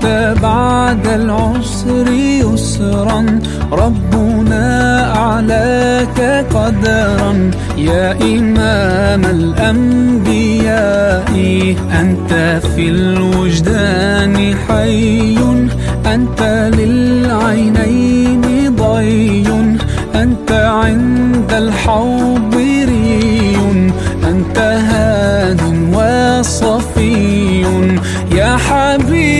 حتى بعد العسر يسرا. ربنا أعلاك قدرا. يا إمام الأنبياء أنت في الوجدان حي. أنت للعينين ضي. أنت عند الحوض ري. أنت هاد وصفي. يا حبيبي